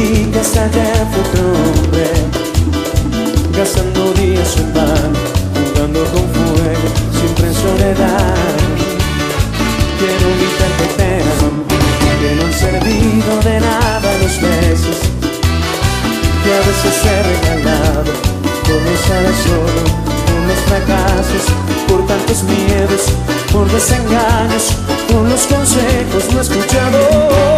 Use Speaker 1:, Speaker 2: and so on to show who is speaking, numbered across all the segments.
Speaker 1: extraña fue tu hombre. Gastando días en vano Jugando con fuego Siempre en soledad. Quiero evitar que te Que no han servido de nada los besos Que a veces he regalado Por estar solo Por los fracasos Por tantos miedos Por desengaños Por los consejos no escuchados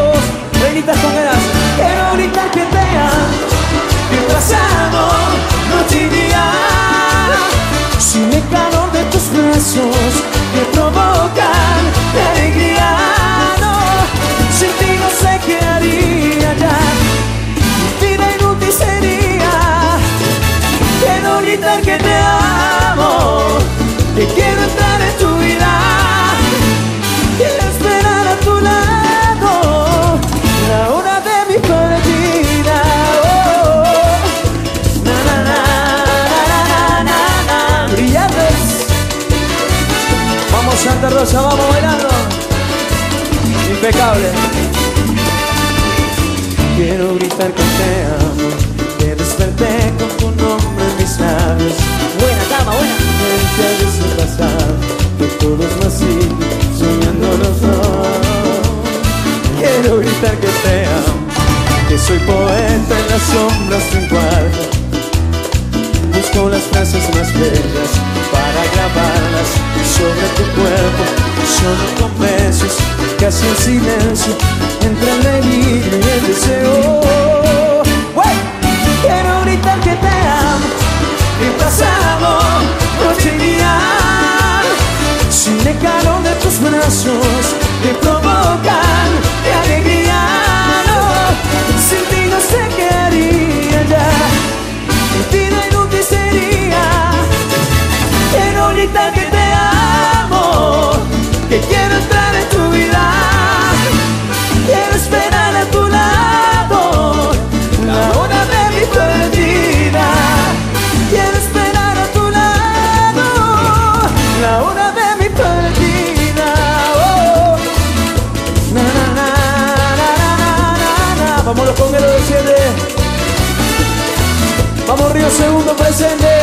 Speaker 1: Rosa, vamos bailando. Impecable. Quiero gritar que te amo Que desperté con tu nombre en mis labios.
Speaker 2: Buena, dama, buena.
Speaker 1: A veces pasado Que todos siguen soñando los dos. Quiero gritar que te amo Que soy poeta en las sombras de un cuarto Busco las frases más bellas para grabarlas de brazos que provocan mi alegría. Sin ti no sé qué haría ya. Mi vida inútil sería Quiero gritar que te amo Que quiero entrar en tu vida Quiero esperar a tu lado La hora de mi perdida Quiero esperar a tu lado La hora de mi perdida Vámonos con el de siete. Vamos Río Segundo presente